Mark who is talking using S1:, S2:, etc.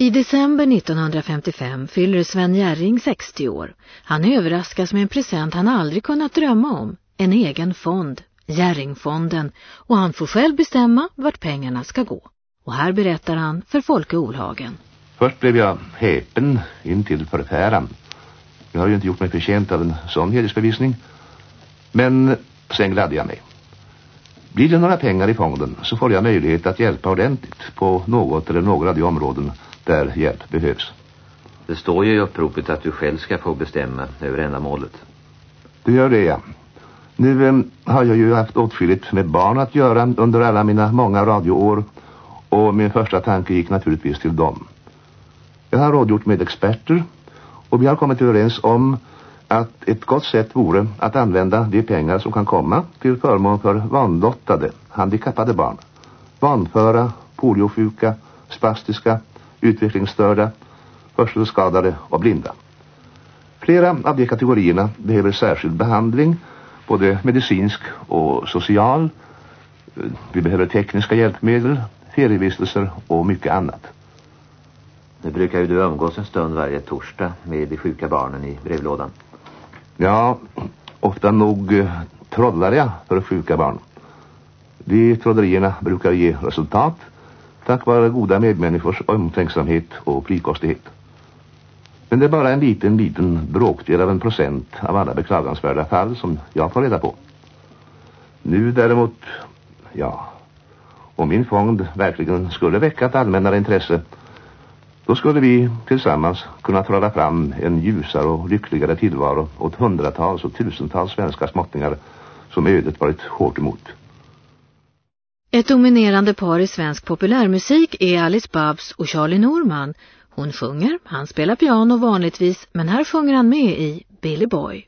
S1: I december 1955 fyller Sven Järring 60 år. Han överraskas med en present han aldrig kunnat drömma om. En egen fond, Järringfonden. Och han får själv bestämma vart pengarna ska gå. Och här berättar han för Folke Olhagen.
S2: Först blev jag häpen in till förfäran. Jag har ju inte gjort mig förtjänt av en sån hedersbevisning. Men sen gladde jag mig. Blir det några pengar i fonden så får jag möjlighet att hjälpa ordentligt på något eller några av de områden där hjälp behövs.
S3: Det står ju i uppropet att du själv ska få bestämma över ändamålet.
S2: Det gör det, ja. Nu eh, har jag ju haft åtskilligt med barn att göra under alla mina många radioår och min första tanke gick naturligtvis till dem. Jag har rådgjort med experter och vi har kommit överens om att ett gott sätt vore att använda de pengar som kan komma till förmån för vanlottade, handikappade barn. Vanföra, poliosjuka, spastiska, utvecklingsstörda, hörselskadade och blinda. Flera av de kategorierna behöver särskild behandling, både medicinsk och social. Vi behöver tekniska hjälpmedel, ferievistelser och mycket annat.
S3: Nu brukar ju du umgås en stund varje torsdag med de sjuka barnen i brevlådan.
S2: Ja, ofta nog eh, trollar jag för sjuka barn. De trollerierna brukar ge resultat tack vare goda medmänniskors omtänksamhet och frikostighet. Men det är bara en liten, liten bråkdel av en procent av alla beklagansvärda fall som jag får reda på. Nu däremot, ja, om min fond verkligen skulle väcka ett allmännare intresse då skulle vi tillsammans kunna trolla fram en ljusare och lyckligare tillvaro åt hundratals och tusentals svenska småttingar som ödet varit hårt emot.
S1: Ett dominerande par i svensk populärmusik är Alice Babs och Charlie Norman. Hon sjunger, han spelar piano vanligtvis, men här sjunger han med i Billy Boy.